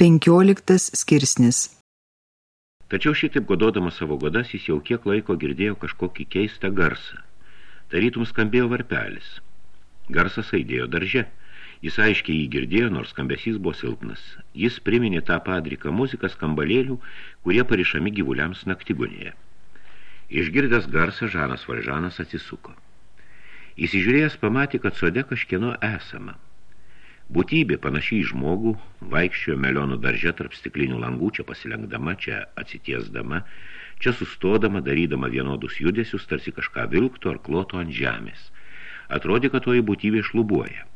Penkioliktas skirsnis Tačiau šitaip gododamas savo godas, jis jau kiek laiko girdėjo kažkokį keistą garsą. Tarytum skambėjo varpelis. Garsas aidėjo darže. Jis aiškiai jį girdėjo, nors skambesys buvo silpnas. Jis priminė tą padriką muziką skambalėlių, kurie parišami gyvuliams naktigonėje. Išgirdęs garsą, Žanas Valžanas atsisuko. Įsižiūrėjęs pamatė, kad sode kažkieno esama. Būtybė panašiai žmogų vaikščiojo melionų darže tarp stiklinių langų, čia pasilenkdama, čia atsitiesdama, čia sustodama, darydama vienodus judesius, tarsi kažką vilktų ar kloto ant žemės. Atrodė, kad toji būtybė šlubuoja.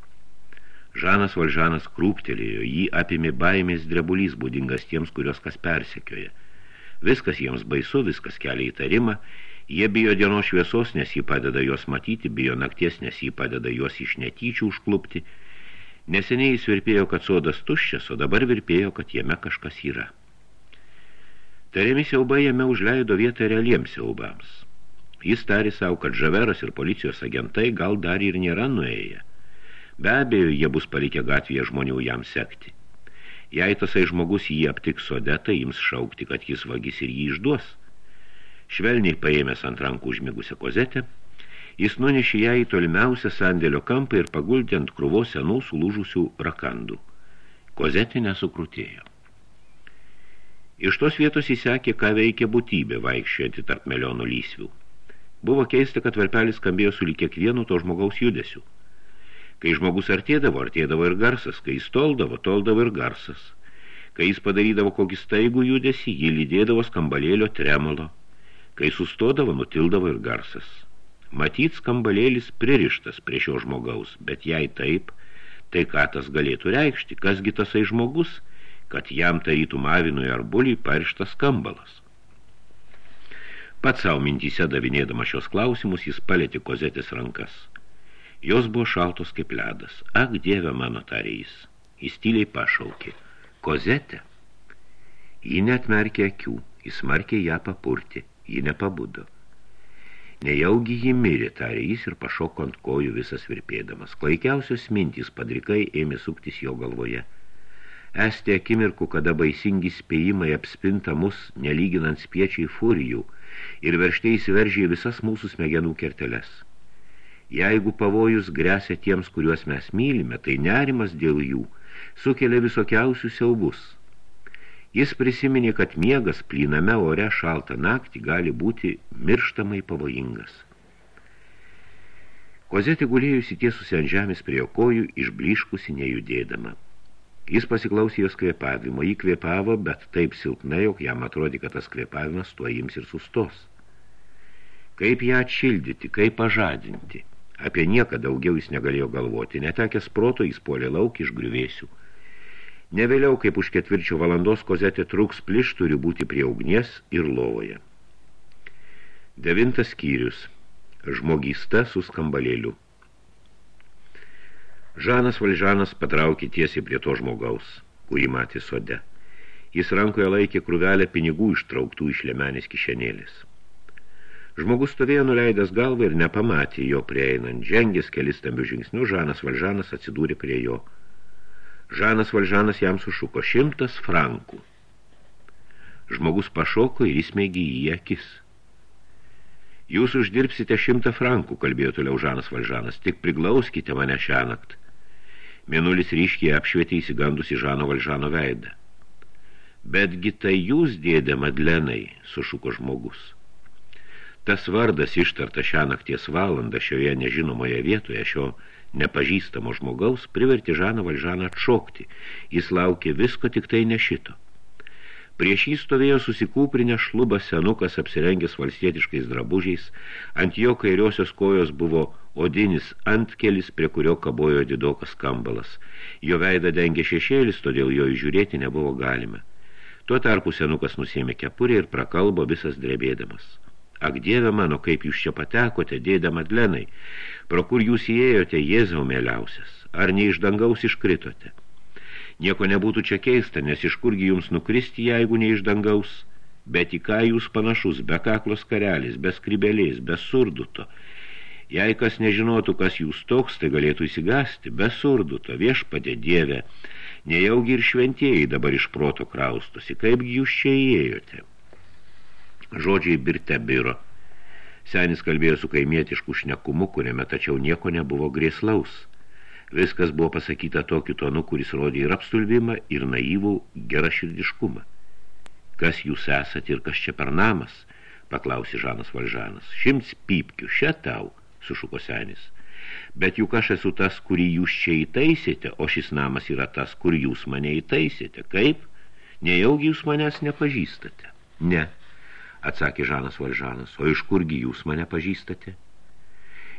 Žanas Valžanas krūptelėjo, jį apimė baimės drebulys būdingas tiems, kurios kas persekioja. Viskas jiems baisu, viskas kelia įtarimą, jie bijo dienos šviesos, nes jį padeda juos matyti, bijo nakties, nes jį padeda juos iš netyčių užklupti, Neseniai jis virpėjo, kad sodas tuščias, o dabar virpėjo, kad jame kažkas yra. Tariami siaubai jame užleido vietą realiems siaubams. Jis tari savo, kad žaveras ir policijos agentai gal dar ir nėra nuėję. Be abejo, jie bus palikę gatvėje žmonių jam sekti. Jei tasai žmogus jį aptiks sode, tai jums šaukti, kad jis vagis ir jį išduos. Švelniai paėmęs ant rankų užmigusią kozetę, Jis nunešė ją į tolimiausią sandėlio kampą ir paguldė ant krūvos senų sulūžusių rakandų. Kozetė nesukrutėjo. Iš tos vietos įsekė, ką veikia būtybė vaikščiojantį tarp melionų lysvių. Buvo keista, kad varpelis skambėjo su kiekvienu to žmogaus judesiu. Kai žmogus artėdavo, artėdavo ir garsas, kai jis toldavo, toldavo ir garsas. Kai jis padarydavo kokį staigų judesį, jį lydėdavo skambalėlio tremolo. Kai sustodavo, nutildavo ir garsas. Matyt, skambalėlis pririštas prie šio žmogaus, bet jei taip, tai ką tas galėtų reikšti, kasgi tasai žmogus, kad jam tarytum avinui ar buliui parištas skambalas. Pats savo mintyse davinėdama šios klausimus, jis palėtė kozetės rankas. Jos buvo šaltos kaip ledas. Ak, dieve mano, tarė jis. Jis tyliai pašaukė. Kozetė. Ji net merkė akių, jis smarkiai ją papurti, ji nepabudo. Nejaugi jį mirė, tarė jis ir pašoko ant kojų visas virpėdamas. Klaikiausios mintys padrikai ėmė suktis jo galvoje. Esti akimirkų, kada baisingi spėjimai apspinta mus, nelyginant spiečiai furijų, ir verštai įsiveržė visas mūsų smegenų kerteles. Jeigu pavojus grėsia tiems, kuriuos mes mylime, tai nerimas dėl jų sukelia visokiausių siaubus – Jis prisiminė, kad miegas plyname ore šaltą naktį gali būti mirštamai pavojingas. Kozetė gulėjusi tiesusi ant žemės prie jo kojų, išbliškusi nejudėdama. Jis pasiklausė jos kvėpavimo, jį kvėpavo, bet taip silpnai, jog jam atrodė, kad tas kvėpavimas tuo ims ir sustos. Kaip ją atšildyti, kaip pažadinti. Apie nieką daugiau jis negalėjo galvoti, netekęs proto jis polė lauk iš griuvėsių. Ne vėliau, kaip už ketvirčio valandos kozetė truks pliš turi būti prie ugnies ir lovoje. Devintas skyrius. Žmogysta su skambalėliu. Žanas Valžanas patraukė tiesiai prie to žmogaus, kurį matė sode. Jis rankoje laikė krūvelę pinigų ištrauktų iš lemenės kišenėlės. Žmogus stovėjo nuleidęs galvą ir nepamatė jo prieinant. Žengęs kelis stambių žingsnių, Žanas Valžanas atsidūrė prie jo – Žanas Valžanas jam sušuko šimtas frankų. Žmogus pašoko ir įsmeigė į akis. Jūs uždirbsite šimtą frankų, kalbėjo toliau Žanas Valžanas, tik priglauskite mane šią nakt. Mėnulis ryškiai apšvietė įsigandusi Žano Valžano veidą. Betgi tai jūs, dėdė Madlenai, sušuko žmogus. Tas vardas ištarta šią nakties valandą šioje nežinomoje vietoje šio nepažįstamo žmogaus privertė Žaną Valžaną atšokti. Jis laukė visko, tik tai ne šito. Prieš jį stovėjo susikūprinę šlubas senukas apsirengęs valstietiškais drabužiais, ant jo kairiosios kojos buvo odinis antkelis, prie kurio kabojo didokas kambalas. Jo veidą dengė šešėlis, todėl jo įžiūrėti nebuvo galima. Tuo tarpu senukas nusėmė kepurį ir prakalbo visas drebėdamas. Ak, dieve mano, kaip jūs čia patekote, dėdė Madlenai, pro kur jūs įėjote, Jėzau mėliausias, ar ne iš dangaus iškritote? Nieko nebūtų čia keista, nes iš kurgi jums nukristi, jeigu ne iš dangaus, bet į ką jūs panašus, be kaklos karelis, be skribelės, be surduto. Jei kas nežinotų, kas jūs toks, tai galėtų įsigasti, be surduto, viešpadė dieve, Nejaugi ir šventieji dabar iš proto kraustosi, kaipgi jūs čia įėjote. Žodžiai birte biro. Senis kalbėjo su kaimietišku šnekumu, kuriame tačiau nieko nebuvo grėslaus. Viskas buvo pasakyta tokiu tonu, kuris rodė ir apstulbimą, ir naivų geraširdiškumą. Kas jūs esat ir kas čia per namas? paklausė Žanas Valžanas. Šimts pypkių, šia tau, sušuko senis. Bet juk aš esu tas, kurį jūs čia įtaisėte, o šis namas yra tas, kur jūs mane įtaisėte. Kaip? Nejaugi jūs manęs nepažįstate? Ne, atsakė Žanas Valžanas. O iš kurgi jūs mane pažįstate?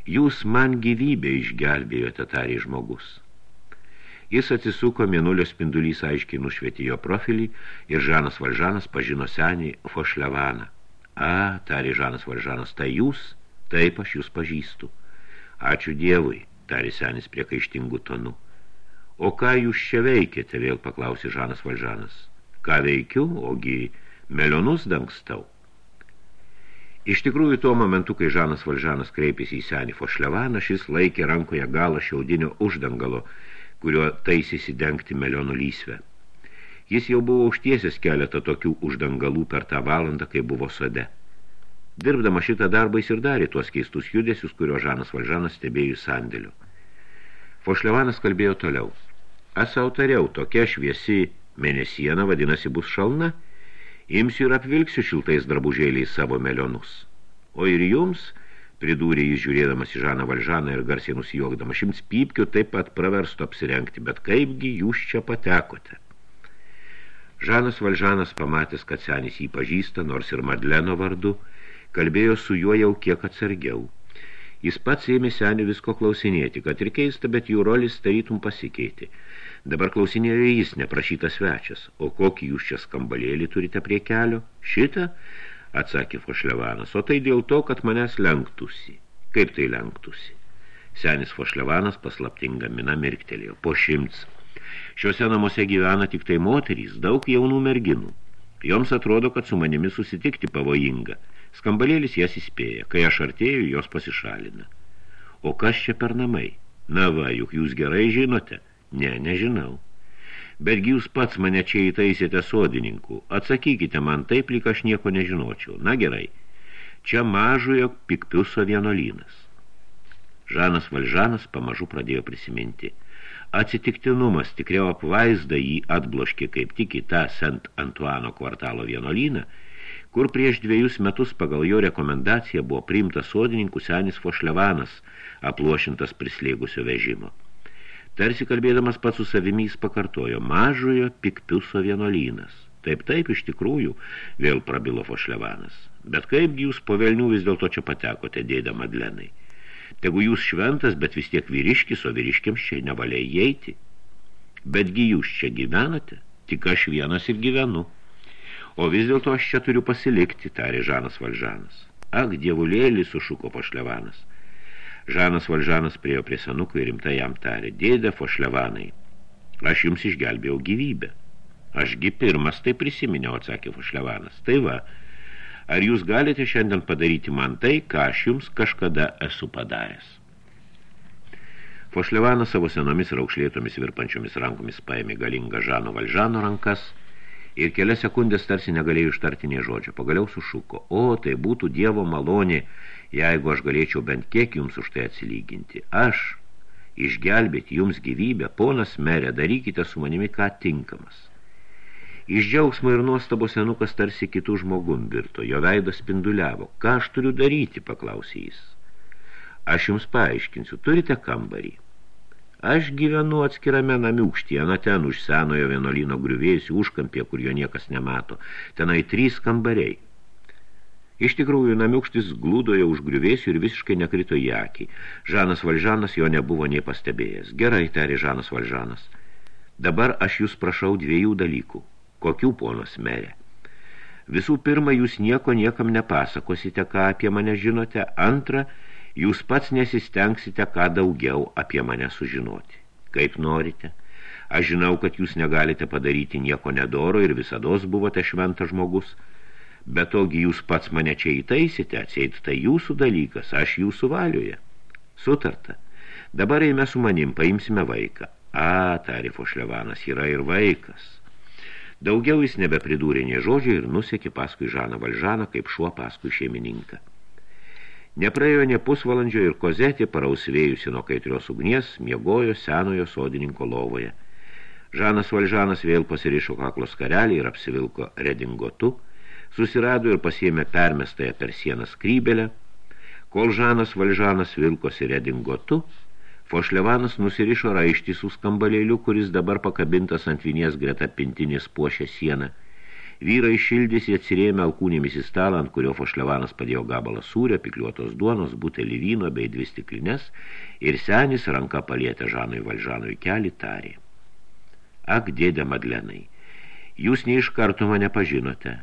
Jūs man gyvybę išgelbėjote, tarė žmogus. Jis atsisuko, mėnulio spindulys aiškiai nušvietė jo profilį ir Žanas Valžanas pažino senį Fošlevaną. A, tarė Žanas Valžanas, tai jūs? Taip, aš jūs pažįstu. Ačiū Dievui, tarė senis priekaištingų tonų. O ką jūs čia veikėte, vėl paklausė Žanas Valžanas. Ką veikiu, ogi melionus dangstau. Iš tikrųjų, tuo momentu, kai Žanas Valžanas kreipėsi į senį Fošlevaną, šis laikė rankoje galą šiaudinio uždangalo, kurio taisėsi dengti melionų lysvę. Jis jau buvo užtiesęs keletą tokių uždangalų per tą valandą, kai buvo sode. Dirbdama šitą darbą jis ir darė tuos keistus judesius, kurio Žanas Valžanas stebėjo sandėliu. Fošlevanas kalbėjo toliau. Aš tariau, tokia šviesi mėnesiena vadinasi bus šalna – imsiu ir apvilksiu šiltais drabužėliais savo melionus. O ir jums, pridūrė jis žiūrėdamas į Žaną Valžaną ir garsiai nusijuokdama, šimts pypkių taip pat praversto apsirengti, bet kaipgi jūs čia patekote? Žanas Valžanas pamatęs, kad senis jį pažįsta, nors ir Madleno vardu, kalbėjo su juo jau kiek atsargiau. Jis pats ėmė senį visko klausinėti, kad ir keista, bet jų rolis tarytum pasikeitė – Dabar klausinėjo jis, neprašytas svečias. O kokį jūs čia skambalėlį turite prie kelio? Šitą? Atsakė Fošlevanas. O tai dėl to, kad manęs lenktųsi. Kaip tai lenktųsi? Senis Fošlevanas paslaptinga mina mirktelėjo. Po šimts. Šiuose namuose gyvena tik tai moterys, daug jaunų merginų. Joms atrodo, kad su manimi susitikti pavojinga. Skambalėlis jas įspėja. Kai aš artėju, jos pasišalina. O kas čia per namai? Na va, juk jūs gerai žinote – Ne, nežinau. Betgi jūs pats mane čia įtaisėte sodininku. Atsakykite man taip, lyg aš nieko nežinočiau. Na gerai. Čia mažojo pikpiuso vienolynas. Žanas Valžanas pamažu pradėjo prisiminti. Atsitiktinumas tikriau apvaizda jį atbloškė kaip tik į tą Sent Antuano kvartalo vienolyną, kur prieš dviejus metus pagal jo rekomendaciją buvo priimtas sodininkų senis Fošlevanas, aplošintas prislėgusio vežimo. Tarsi kalbėdamas pats su savimys pakartojo mažojo pikpiuso vienolynas. Taip, taip, iš tikrųjų, vėl prabilo Fošlevanas. Bet kaipgi jūs po velnių vis dėlto čia patekote, dėda Madlenai? Tegu jūs šventas, bet vis tiek vyriškis, o vyriškiams čia nevalia įeiti. Betgi jūs čia gyvenate, tik aš vienas ir gyvenu. O vis dėlto aš čia turiu pasilikti, tarė Žanas Valžanas. Ak, dievulėlį, sušuko Fošlevanas. Žanas Valžanas priejo prie senuko ir rimtai jam tarė, dėdė Fošlevanai, aš jums išgelbėjau gyvybę. Ašgi pirmas tai prisiminiau, atsakė Fošlevanas. Tai va, ar jūs galite šiandien padaryti man tai, ką aš jums kažkada esu padaręs? Fošlevanas savo senomis raukšlėtomis virpančiomis rankomis paėmė galingą Žano Valžano rankas ir kelias sekundės tarsi negalėjo ištarti nie žodžio. Pagaliau sušuko, o tai būtų Dievo malonė, jeigu aš galėčiau bent kiek jums už tai atsilyginti. Aš išgelbėti jums gyvybę, ponas merė, darykite su manimi ką tinkamas. Iš džiaugsmo ir nuostabo senukas tarsi kitų žmogum virto, jo veidas spinduliavo. Ką aš turiu daryti, paklausė jis. Aš jums paaiškinsiu, turite kambarį. Aš gyvenu atskirame namiūkštyje, na ten už senojo vienolino griuvėjusi užkampė, kur jo niekas nemato. Tenai trys kambariai. Iš tikrųjų, namiukštis glūdojo už griuvėsių ir visiškai nekrito į akį. Žanas Valžanas jo nebuvo nei pastebėjęs. Gerai, tarė Žanas Valžanas. Dabar aš jūs prašau dviejų dalykų. Kokių, ponas merė? Visų pirma, jūs nieko niekam nepasakosite, ką apie mane žinote. Antra, jūs pats nesistengsite, ką daugiau apie mane sužinoti. Kaip norite. Aš žinau, kad jūs negalite padaryti nieko nedoro ir visados buvote šventas žmogus – Bet togi jūs pats mane čia įtaisite, atseit tai jūsų dalykas, aš jūsų valioje. Sutarta. Dabar eime su manim, paimsime vaiką. A, tarė Fošlevanas, yra ir vaikas. Daugiau jis nebepridūrė nie žodžio ir nusekė paskui Žaną Valžaną, kaip šuo paskui šeimininką. Nepraėjo ne pusvalandžio ir kozetė, parausvėjusi nuo kaitrios ugnies, miegojo senojo sodininko lovoje. Žanas Valžanas vėl pasirišo kaklos karelį ir apsivilko redingotu, susirado ir pasiėmė permestąją per sieną skrybelę. Kol Žanas Valžanas vilkosi redingotu, Fošlevanas nusirišo raištį su skambalėliu, kuris dabar pakabintas ant vinies greta pintinės puošė sieną. Vyrai šildys atsirėmė alkūnėmis į stalą, ant kurio Fošlevanas padėjo gabalą sūrio, pikliuotos duonos, butelį vyno bei dvi stiklinės ir senis ranka palietė Žanui Valžanui kelį tarė. Ak, dėdė Madlenai, jūs ne iš karto mane pažinote.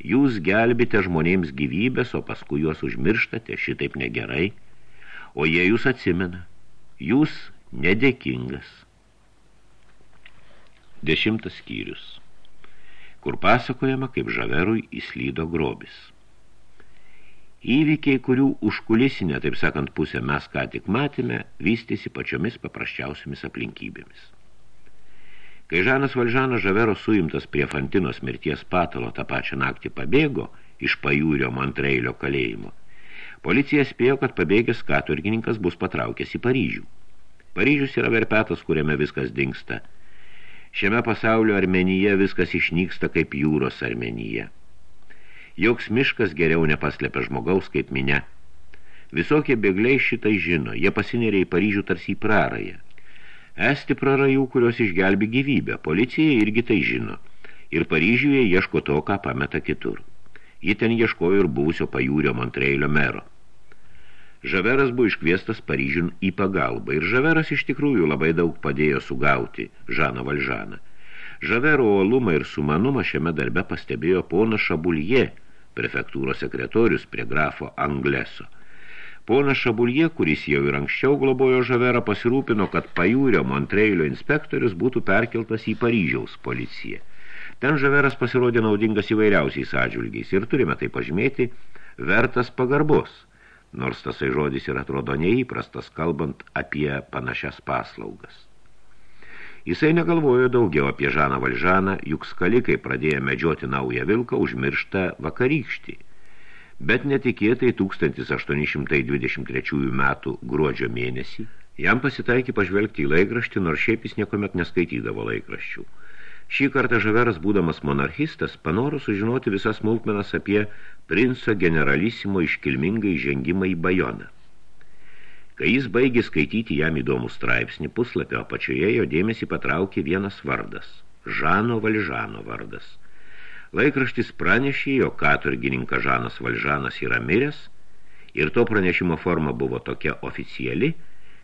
Jūs gelbite žmonėms gyvybės, o paskui juos užmirštate, šitaip negerai, o jie jūs atsimena. Jūs nedėkingas. Dešimtas skyrius, kur pasakojama, kaip žaverui įslydo grobis. Įvykiai, kurių užkulisinė, taip sakant, pusę mes ką tik matėme, vystėsi pačiomis paprasčiausiamis aplinkybėmis. Kai Žanas Valžanas Žavero suimtas prie Fantinos mirties patalo tą pačią naktį pabėgo iš pajūrio Montreilio kalėjimo, Policija spėjo, kad pabėgęs katurgininkas bus patraukęs į Paryžių. Paryžius yra verpetas, kuriame viskas dingsta. Šiame pasaulio Armenyje viskas išnyksta kaip jūros Armenyje. Joks miškas geriau nepaslepia žmogaus kaip minė. Visokie bėgliai šitai žino, jie pasineria į Paryžių tarsi į prarąją. Esti prarajų, kurios išgelbi gyvybę, policija irgi tai žino. Ir Paryžiuje ieško to, ką pameta kitur. Ji ten ieškojo ir buvusio pajūrio Montreilio mero. Žaveras buvo iškviestas Paryžiun į pagalbą ir Žaveras iš tikrųjų labai daug padėjo sugauti Žaną Valžaną. Žavero uolumą ir sumanumą šiame darbe pastebėjo ponas Šabulie, prefektūros sekretorius prie grafo Angleso. Ponas Šabulie, kuris jau ir anksčiau globojo Žaverą, pasirūpino, kad pajūrio Montreilio inspektorius būtų perkeltas į Paryžiaus policiją. Ten Žaveras pasirodė naudingas įvairiausiais atžvilgiais ir turime tai pažymėti vertas pagarbos, nors tasai žodis ir atrodo neįprastas, kalbant apie panašias paslaugas. Jisai negalvojo daugiau apie Žaną Valžaną, juk skalikai pradėję medžioti naują vilką užmirštą vakarykštį. Bet netikėtai 1823 metų gruodžio mėnesį jam pasitaikė pažvelgti į laikraštį, nors šiaip jis niekomet neskaitydavo laikraščių. Šį kartą Žaveras, būdamas monarchistas, panoro sužinoti visas smulkmenas apie princo generalisimo iškilmingą įžengimą į Bajoną. Kai jis baigė skaityti jam įdomų straipsnį, puslapio apačioje jo dėmesį patraukė vienas vardas – Žano Valžano vardas. Laikraštis pranešė, jo katurgininkas Žanas Valžanas yra miręs ir to pranešimo forma buvo tokia oficiali –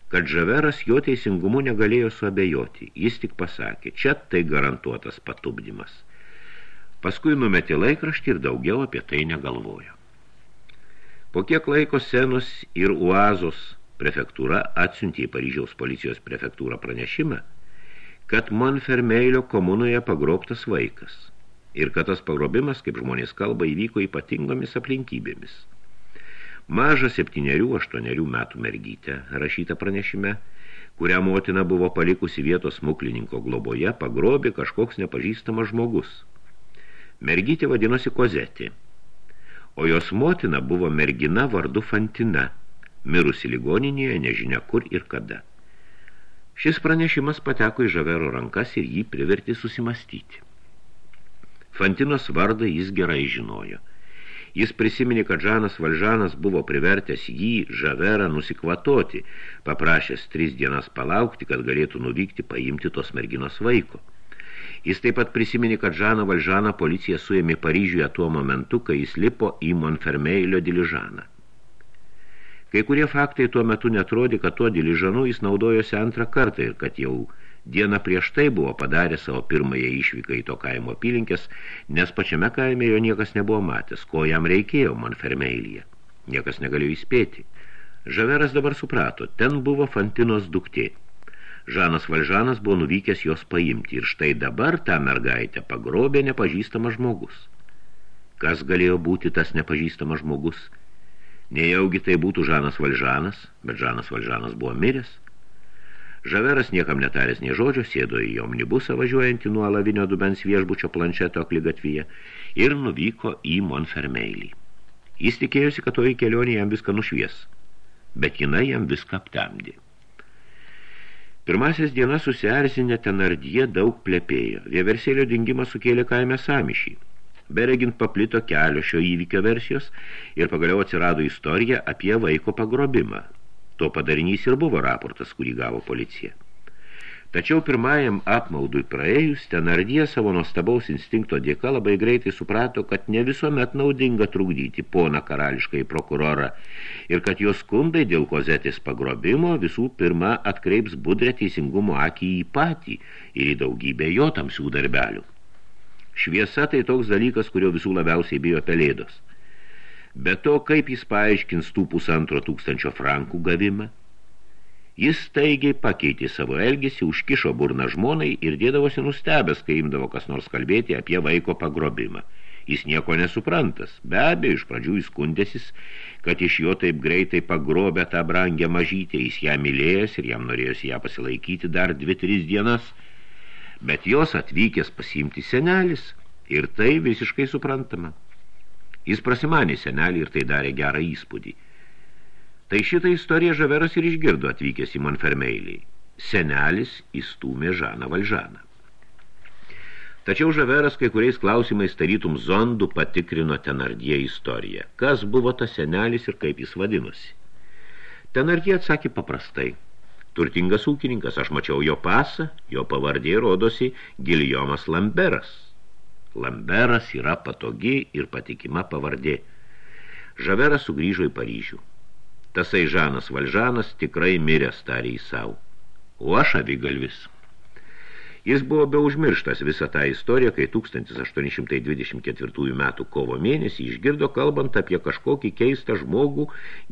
kad Žaveras jo teisingumu negalėjo suabejoti. Jis tik pasakė, čia tai garantuotas patupdymas. Paskui numetė laikraštį ir daugiau apie tai negalvojo. Po kiek laiko senos ir Uazos prefektūra atsiuntė į Paryžiaus policijos prefektūrą pranešimą, kad Monfermeilio komunoje pagrobtas vaikas ir kad tas pagrobimas, kaip žmonės kalba, įvyko ypatingomis aplinkybėmis – Mažą septyniarių, aštuonerių metų mergytę, rašyta pranešime, kurią motina buvo palikusi vietos smuklininko globoje, pagrobė kažkoks nepažįstamas žmogus. Mergytė vadinosi Kozetė, o jos motina buvo mergina vardu Fantina, mirusi ligoninėje nežinia kur ir kada. Šis pranešimas pateko į Žavero rankas ir jį privertė susimastyti. Fantinos vardą jis gerai žinojo – Jis prisiminė, kad Žanas Valžanas buvo privertęs jį, žaverą, nusikvatoti, paprašęs tris dienas palaukti, kad galėtų nuvykti paimti tos merginos vaiko. Jis taip pat prisiminė, kad Žaną Valžaną policija suėmė Paryžiuje tuo momentu, kai jis lipo į Monfermeilio diližaną. Kai kurie faktai tuo metu netrodė, kad tuo diližanu jis naudojosi antrą kartą ir kad jau Dieną prieš tai buvo padarę savo pirmąją išvyką į to kaimo apylinkės, nes pačiame kaime jo niekas nebuvo matęs, ko jam reikėjo Monfermeilyje. Niekas negalėjo įspėti. Žaveras dabar suprato, ten buvo Fantinos duktė. Žanas Valžanas buvo nuvykęs jos paimti ir štai dabar tą mergaitę pagrobė nepažįstamas žmogus. Kas galėjo būti tas nepažįstamas žmogus? Nejaugi tai būtų Žanas Valžanas, bet Žanas Valžanas buvo miręs. Žaveras niekam netaręs nei žodžio, sėdo į omnibusą važiuojantį nuo alavinio dubens viešbučio planšeto akligatvyje ir nuvyko į Monfermeilį. Jis tikėjosi, kad toji kelionė jam viską nušvies, bet jinai jam viską aptemdė. Pirmasis dienas susierzinę tenardyje daug plepėjo. Vieversėlio dingimas sukėlė kaime samišį. Beregint paplito kelio šio įvykio versijos ir pagaliau atsirado istorija apie vaiko pagrobimą. To padarinys ir buvo raportas, kurį gavo policija. Tačiau pirmajam apmaudui praėjus, Tenardie savo nuostabaus instinkto dėka labai greitai suprato, kad ne visuomet naudinga trukdyti poną karališkai prokurorą ir kad jos skundai dėl kozetės pagrobimo visų pirma atkreips budrę teisingumo akį į patį ir į daugybę jo tamsių darbelių. Šviesa tai toks dalykas, kurio visų labiausiai bijo pelėdos. Be to, kaip jis paaiškins tų pusantro tūkstančio frankų gavimą? Jis staigiai pakeitė savo elgesį, užkišo burną žmonai ir dėdavosi nustebęs, kai imdavo kas nors kalbėti apie vaiko pagrobimą. Jis nieko nesuprantas. Be abejo, iš pradžių jis skundėsis, kad iš jo taip greitai pagrobė tą brangę mažytę, jis ją mylėjęs ir jam norėjosi ją pasilaikyti dar dvi, tris dienas. Bet jos atvykęs pasiimti senelis ir tai visiškai suprantama. Jis prasimanė senelį ir tai darė gerą įspūdį. Tai šitą istoriją Žaveras ir išgirdo atvykęs į Monfermeilį. Senelis įstūmė Žaną Valžaną. Tačiau Žaveras kai kuriais klausimais tarytum zondų patikrino Tenardie istoriją. Kas buvo tas senelis ir kaip jis vadinosi? Tenardie atsakė paprastai. Turtingas ūkininkas, aš mačiau jo pasą, jo pavardė rodosi Giljomas Lamberas – Lamberas yra patogi ir patikima pavardė. Žaveras sugrįžo į Paryžių. Tasai Žanas Valžanas tikrai miręs tarė į savo. O aš avigalvis. Jis buvo be užmirštas visą tą istoriją, kai 1824 metų kovo mėnesį išgirdo kalbant apie kažkokį keistą žmogų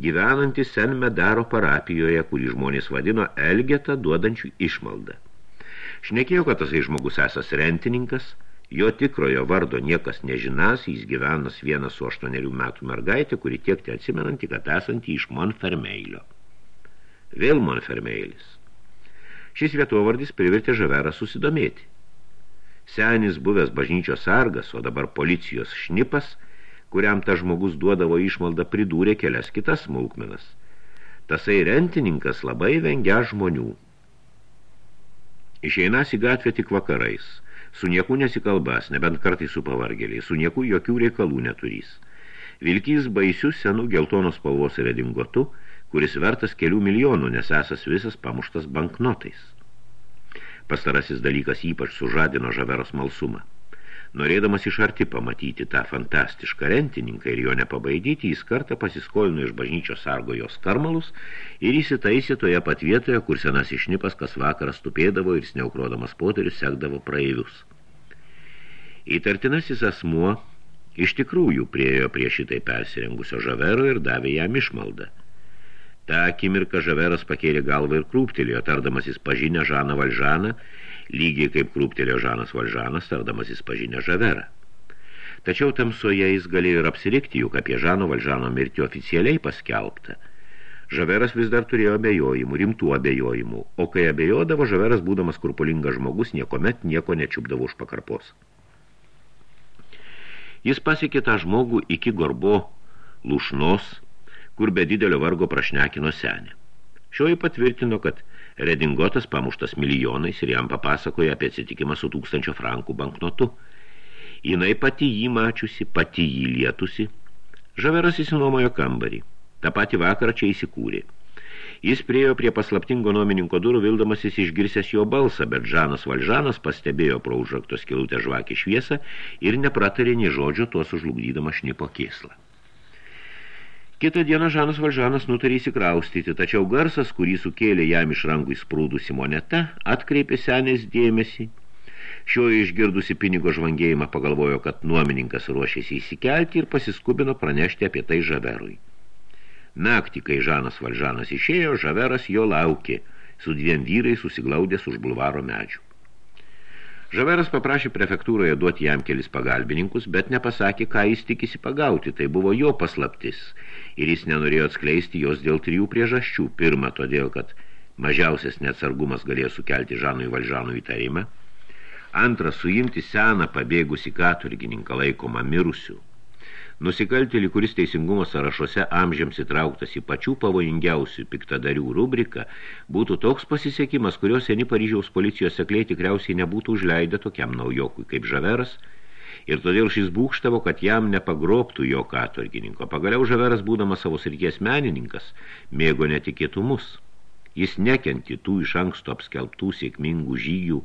gyvenantį Sen Medaro parapijoje, kurį žmonės vadino Elgetą duodančių išmaldą. Šnekėjo, kad tasai žmogus esas rentininkas – Jo tikrojo vardo niekas nežinas, jis gyvenas vienas su aštuonerių metų mergaitė, kuri tiek te atsimenanti, kad esanti iš Monfermeilio. Vėl Monfermeilis. Šis vietovardis privertė Žaverą susidomėti. Senis buvęs bažnyčios sargas, o dabar policijos šnipas, kuriam ta žmogus duodavo išmaldą, pridūrė kelias kitas smulkmenas. Tasai rentininkas labai vengia žmonių. Išeinas į gatvę tik vakarais – su nieku nesikalbas, nebent kartai su pavargėliai, su nieku jokių reikalų neturys. Vilkys baisių senų geltonos spalvos redingotu, kuris vertas kelių milijonų, nes esas visas pamuštas banknotais. Pastarasis dalykas ypač sužadino žaveros malsumą. Norėdamas iš arti pamatyti tą fantastišką rentininką ir jo nepabaidyti, jis kartą pasiskolino iš bažnyčios sargo jos karmalus ir įsitaisė toje pat vietoje, kur senas išnipas kas vakaras tupėdavo ir sneukrodamas poterius sekdavo praeivius. Įtartinasis asmuo iš tikrųjų priejo prie šitai persirengusio žavero ir davė jam išmaldą. Ta akimirka žaveras pakėlė galvą ir krūptelėjo, tardamasis pažinę Žaną Valžaną lygiai kaip krūptelėjo Žanas Valžanas, tardamasis pažinę Žaverą. Tačiau tamsoje jis galėjo ir apsirikti, juk apie Žano Valžano mirtį oficialiai paskelbta. Žaveras vis dar turėjo abejojimų, rimtų abejojimų, o kai abejodavo, Žaveras, būdamas kurpulingas žmogus, niekomet nieko nečiupdavo už pakarpos. Jis pasiekė tą žmogų iki gorbo lūšnos, kur be didelio vargo prašnekino senė. Šioji patvirtino, kad Redingotas pamuštas milijonais ir jam papasakoja apie atsitikimą su tūkstančio frankų banknotu. Jinai pati jį mačiusi, pati jį lietusi. Žaveras įsinuomojo kambarį. Ta pati vakarą čia įsikūrė. Jis priejo prie paslaptingo nuomininko durų, vildamasis išgirsęs jo balsą, bet Žanas Valžanas pastebėjo pro užraktos kilutę žvakį šviesą ir nepratarė nei žodžio tuos užlugdydama šnipo kėslą. Kitą dieną Žanas Valžanas nutarė įsikraustyti, tačiau garsas, kurį sukėlė jam iš rankų įsprūdusi moneta, atkreipė senės dėmesį. Šio išgirdusi pinigo žvangėjimą pagalvojo, kad nuomininkas ruošėsi įsikelti ir pasiskubino pranešti apie tai Žaverui. Naktį, kai Žanas Valžanas išėjo, Žaveras jo laukė, su dviem vyrais susiglaudęs už bulvaro medžių. Žaveras paprašė prefektūroje duoti jam kelis pagalbininkus, bet nepasakė, ką jis tikisi pagauti, tai buvo jo paslaptis, ir jis nenorėjo atskleisti jos dėl trijų priežasčių. Pirma, todėl, kad Mažiausias neatsargumas galėjo sukelti Žanui Valžanų įtarimą. Antras, suimti seną pabėgusi katurgininką laikomą mirusių. Nusikaltėlį, kuris teisingumo sąrašuose amžiams įtrauktas į pačių pavojingiausių piktadarių rubriką, būtų toks pasisekimas, kurio seni Paryžiaus policijos sekliai tikriausiai nebūtų užleidę tokiam naujokui kaip Žaveras, ir todėl šis būkštavo, kad jam nepagroptų jo katurgininko. Pagaliau Žaveras, būdamas savo srities menininkas, mėgo netikėtumus. Jis nekenti tų iš anksto apskelbtų sėkmingų žygių,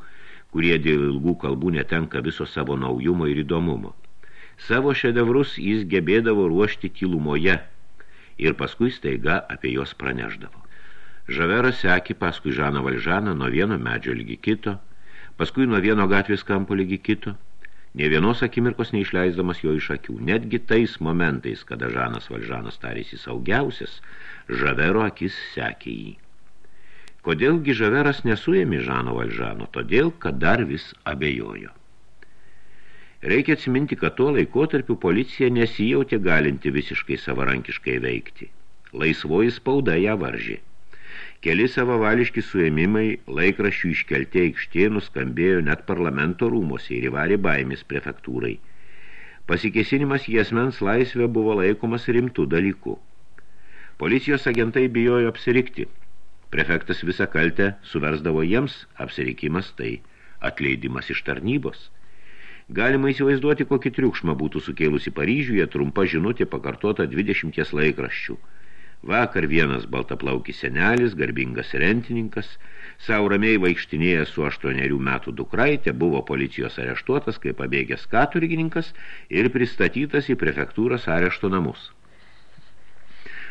kurie dėl ilgų kalbų netenka viso savo naujumo ir įdomumo. Savo šedevrus jis gebėdavo ruošti tylumoje ir paskui staiga apie juos praneždavo. Žaveras sekė paskui Žaną Valžaną nuo vieno medžio lygi kito, paskui nuo vieno gatvės kampo lygi kito, ne vienos akimirkos neišleisdamas jo iš akių. Netgi tais momentais, kada Žanas Valžanas tarėsi saugiausias, Žavero akis sekė jį. Kodėlgi Žaveras nesuėmė Žano Valžano? Todėl, kad dar vis abejojo. Reikia atsiminti, kad tuo laikotarpiu policija nesijautė galinti visiškai savarankiškai veikti. Laisvoji spauda ją varžė. Keli savavališki suėmimai laikraščių iškeltė aikštė nuskambėjo net parlamento rūmose ir įvarė baimės prefektūrai. Pasikesinimas į asmens laisvę buvo laikomas rimtų dalykų. Policijos agentai bijojo apsirikti – Prefektas visą kaltę suversdavo jiems, apsirikimas tai atleidimas iš tarnybos. Galima įsivaizduoti, kokį triukšmą būtų sukėlusi Paryžiuje trumpa žinutė pakartota 20 laikraščių. Vakar vienas baltaplaukis senelis, garbingas rentininkas, savo ramiai vaikštinėję su aštuonerių metų dukraitė, buvo policijos areštuotas kaip pabėgęs katurgininkas ir pristatytas į prefektūros arešto namus.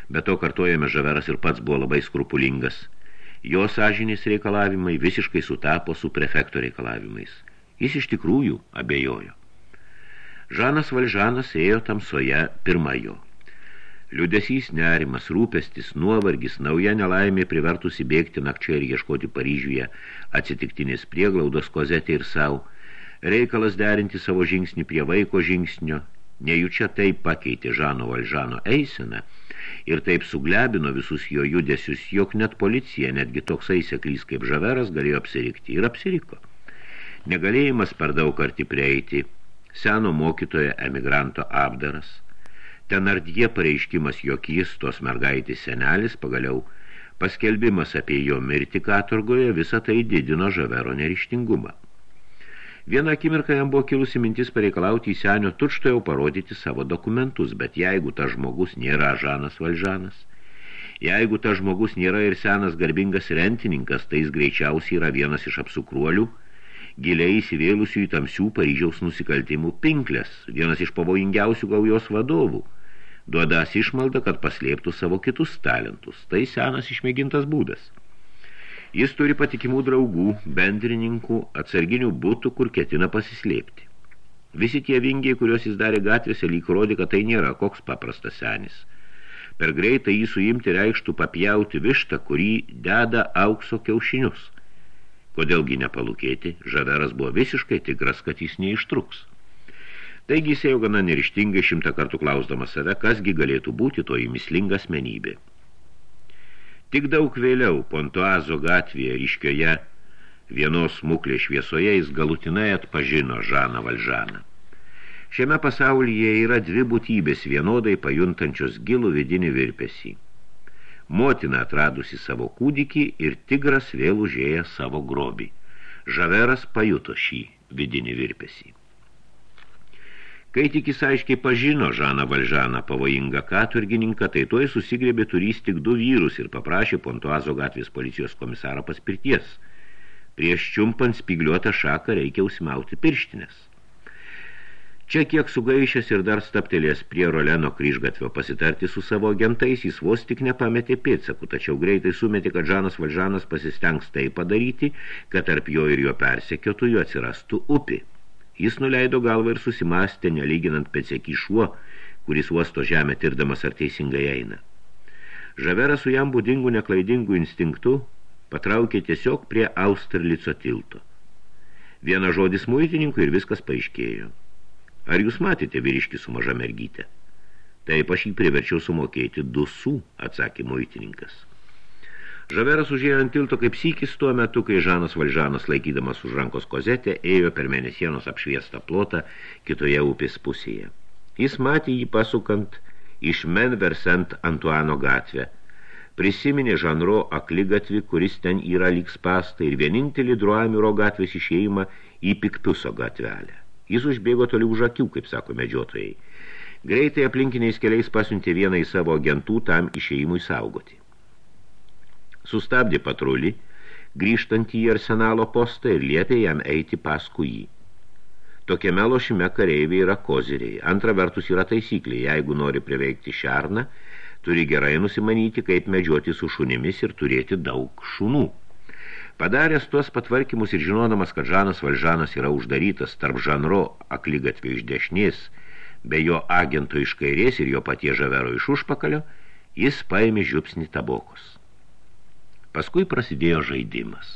Bet to kartojame Žaveras ir pats buvo labai skrupulingas. Jo sąžinės reikalavimai visiškai sutapo su prefekto reikalavimais. Jis iš tikrųjų abejojo. Žanas Valžanas ėjo tamsoje pirmajo. Liudesys, nerimas, rūpestis, nuovargis, nauja nelaimė privertusi bėgti nakčia ir ieškoti Paryžiuje atsitiktinės prieglaudos kozetė ir savo, reikalas derinti savo žingsnį prie vaiko žingsnio, nejučia taip pakeitė Žano Valžano eiseną, ir taip suglebino visus jo judesius, jog net policija, netgi toksai seklys kaip žaveras, galėjo apsirikti ir apsiriko. Negalėjimas per daug arti prieiti, seno mokytojo emigranto apdaras, ten ardie pareiškimas, jog jis tos mergaitės senelis, pagaliau paskelbimas apie jo mirtį katurgoje, visą tai didino žavero nerištingumą. Vieną akimirką jam buvo kilusi mintis pareikalauti į senio tučto jau parodyti savo dokumentus, bet jeigu tas žmogus nėra Žanas Valžanas, jeigu tas žmogus nėra ir senas garbingas rentininkas, tai jis greičiausiai yra vienas iš apsukruolių, giliai įsivėlusių į tamsių Paryžiaus nusikaltimų pinklės, vienas iš pavojingiausių gaujos vadovų, duodas išmaldą, kad paslėptų savo kitus talentus. Tai senas išmėgintas būdas. Jis turi patikimų draugų, bendrininkų, atsarginių būtų, kur ketina pasislėpti. Visi tie vingiai, kuriuos jis darė gatvėse, lyg rodė, kad tai nėra koks paprastas senis. Per greitai jį suimti reikštų papjauti vištą, kurį deda aukso kiaušinius. Kodėlgi nepalūkėti, žaveras buvo visiškai tikras, kad jis neištruks. Taigi jis jau gana nerištingai šimtą kartų klausdamas save, kasgi galėtų būti to įmislinga asmenybė. Tik daug vėliau Pontoazo gatvėje ryškioje vienos smuklės šviesoje jis galutinai atpažino Žaną Valžaną. Šiame pasaulyje yra dvi būtybės vienodai pajuntančios gilų vidinį virpesį. Motina atradusi savo kūdikį ir tigras vėl užėję savo grobį. Žaveras pajuto šį vidinį virpesį. Kai tik jis aiškiai pažino Žaną Valžaną pavojingą katurgininką, tai tuoj susigrėbė turys tik du vyrus ir paprašė Pontuazo gatvės policijos komisaro paspirties. Prieš čiumpant spigliuotą šaką reikia užsimauti pirštinės. Čia kiek sugaišęs ir dar staptelės prie Roleno kryžgatvio pasitarti su savo agentais, jis vos tik nepametė pėdsakų, tačiau greitai sumetė, kad Žanas Valžanas pasistengs tai padaryti, kad tarp jo ir jo persekiotų jo atsirastų upi. Jis nuleido galvą ir susimastė, nelyginant pėdsekį šuo, kuris uosto žemę tirdamas ar teisingai eina. Žaveras su jam būdingu neklaidingu instinktu patraukė tiesiog prie Austerlico tilto. Vieną žodis muitininkų ir viskas paaiškėjo. Ar jūs matėte vyriškį su maža mergytė? Taip aš jį priverčiau sumokėti du su, atsakė muitininkas. Žaveras užėjo ant tilto kaip sykis tuo metu, kai Žanas Valžanas, laikydamas už rankos kozetę, ėjo per mėnesienos apšviestą plotą kitoje upės pusėje. Jis matė jį pasukant iš Menversent Antuano gatvę. Prisiminė Žanro akligatvį, kuris ten yra lygs pasta ir vienintelį Druamiro gatvės išėjimą į Piktuso gatvelę. Jis užbėgo toliau už akių, kaip sako medžiotojai. Greitai aplinkiniais keliais pasiuntė vieną į savo agentų tam išėjimui saugoti sustabdė patrulį, grįžtant į arsenalo postą ir liepė jam eiti paskui jį. Tokiame lošime kareiviai yra koziriai. Antra vertus yra taisyklė, jeigu nori priveikti šerną, turi gerai nusimanyti, kaip medžioti su šunimis ir turėti daug šunų. Padaręs tuos patvarkymus ir žinodamas, kad Žanas Valžanas yra uždarytas tarp žanro aklygatvio iš dešinės, be jo agento iš kairės ir jo patie žavero iš užpakalio, jis paėmė žiupsnį tabokos. Paskui prasidėjo žaidimas.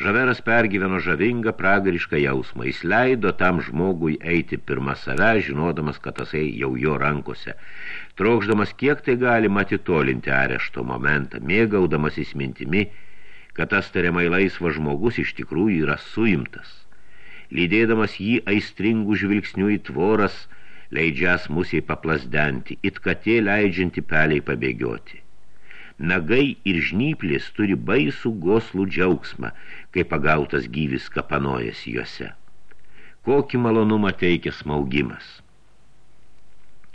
Žaveras pergyveno žavingą pragarišką jausmą. Jis leido tam žmogui eiti pirmą save, žinodamas, kad tasai jau jo rankose. Trokšdamas, kiek tai galima atitolinti arešto momentą, mėgaudamas įsmintimi, kad tas tariamai laisvas žmogus iš tikrųjų yra suimtas. Lydėdamas jį aistringų žvilgsnių į tvoras, leidžias musiai paplasdenti, it katė leidžianti peliai pabėgioti. Nagai ir žnyplės turi baisų goslų džiaugsmą, kai pagautas gyvis kapanojas juose. Kokį malonumą teikia smaugimas.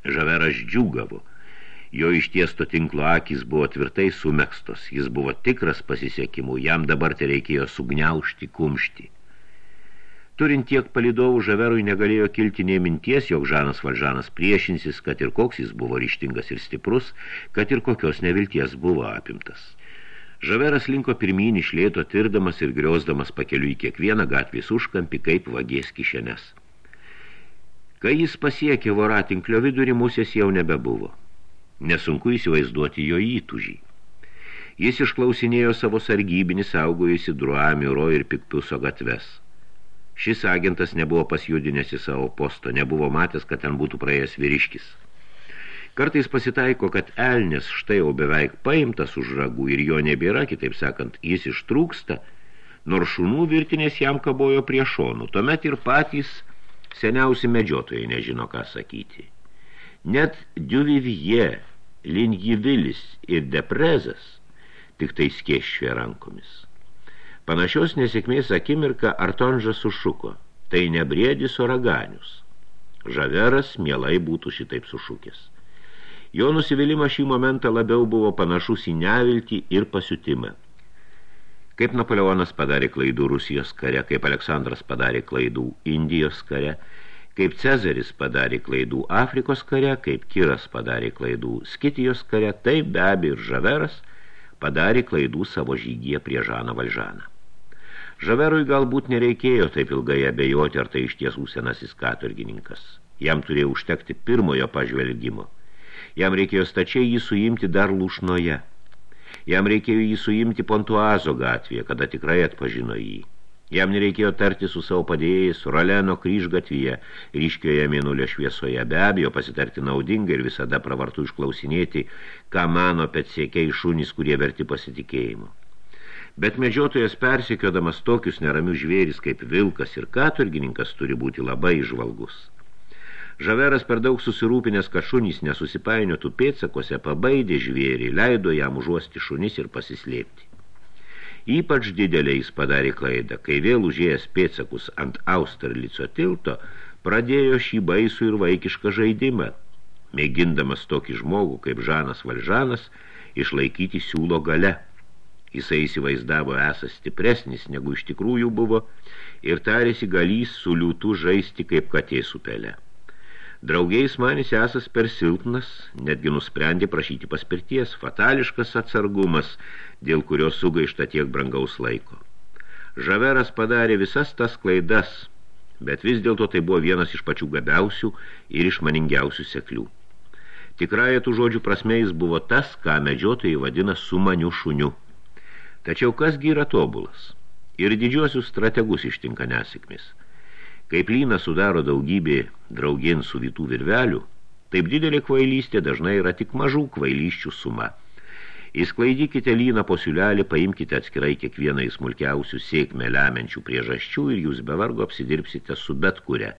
Žaveras džiugavo. Jo ištiesto tinklo akis buvo tvirtai sumekstos, jis buvo tikras pasisekimų, jam dabar te reikėjo sugniaušti kumštį. Turint tiek palidovų, Žaverui negalėjo kilti nei minties, jog Žanas Valžanas priešinsis, kad ir koks jis buvo ryštingas ir stiprus, kad ir kokios nevilties buvo apimtas. Žaveras linko pirmyn iš lėto tirdamas ir griozdamas pakeliu į kiekvieną gatvės užkampį kaip vagės kišenes. Kai jis pasiekė voratinklio vidurį, musės jau nebebuvo. Nesunku įsivaizduoti jo įtužį. Jis išklausinėjo savo sargybinį saugojusi Druamiro ir Piktuso gatves – Šis agentas nebuvo pasjudinęs į savo posto, nebuvo matęs, kad ten būtų praėjęs vyriškis. Kartais pasitaiko, kad elnis štai jau beveik paimtas už ragų ir jo nebėra, kitaip sakant, jis ištrūksta, nors šunų virtinės jam kabojo prie šonų, tuomet ir patys seniausi medžiotojai nežino, ką sakyti. Net Diuvivie, Lingivilis ir Deprezas tik tai skėščia rankomis. Panašios nesėkmės akimirką Artonžas sušuko. Tai nebriedis oraganius. Žaveras mielai būtų šitaip sušukęs. Jo nusivylimas šį momentą labiau buvo panašus į neviltį ir pasiutimą. Kaip Napoleonas padarė klaidų Rusijos kare, kaip Aleksandras padarė klaidų Indijos kare, kaip Cezaris padarė klaidų Afrikos kare, kaip Kiras padarė klaidų Skitijos kare, taip be abejo ir Žaveras padarė klaidų savo žygyje prie Žaną Valžaną. Žaverui galbūt nereikėjo taip ilgai abejoti, ar tai iš tiesų senasis katurgininkas. Jam turėjo užtekti pirmojo pažvelgimo. Jam reikėjo stačiai jį suimti dar lūšnoje. Jam reikėjo jį suimti Pontuazo gatvėje, kada tikrai atpažino jį. Jam nereikėjo tarti su savo padėjėjais Roleno kryžgatvyje, ryškioje mėnulio šviesoje. Be abejo, pasitarti naudinga ir visada pravartu išklausinėti, ką mano petsiekiai šunys, kurie verti pasitikėjimo. Bet medžiotojas persikiodamas tokius neramius žvėris kaip vilkas ir katurgininkas turi būti labai žvalgus. Žaveras per daug susirūpinęs, kad šunys nesusipainiotų pėtsakose, pabaidė žvėrį, leido jam užuosti šunis ir pasislėpti. Ypač didelė jis padarė klaidą, kai vėl užėjęs pėtsakus ant Austerlico tilto, pradėjo šį baisų ir vaikišką žaidimą, mėgindamas tokį žmogų kaip Žanas Valžanas išlaikyti siūlo gale – Jisai įsivaizdavo esas stipresnis, negu iš tikrųjų buvo, ir tarėsi galys su liūtų žaisti kaip katė su pele. Draugiais manis esas per silpnas, netgi nusprendė prašyti paspirties, fatališkas atsargumas, dėl kurio sugaišta tiek brangaus laiko. Žaveras padarė visas tas klaidas, bet vis dėlto tai buvo vienas iš pačių gabiausių ir išmaningiausių seklių. Tikrąją tų žodžių prasme jis buvo tas, ką medžiotojai vadina sumaniu šuniu. Tačiau kasgi yra tobulas? Ir didžiuosius strategus ištinka nesikmis. Kai plyną sudaro daugybė draugien su vytų virvelių, taip didelė kvailystė dažnai yra tik mažų kvailysčių suma. Įsklaidykite lyną po siūlelį, paimkite atskirai kiekvieną į smulkiausių sėkmę lemiančių priežasčių ir jūs be vargo apsidirbsite su bet kuria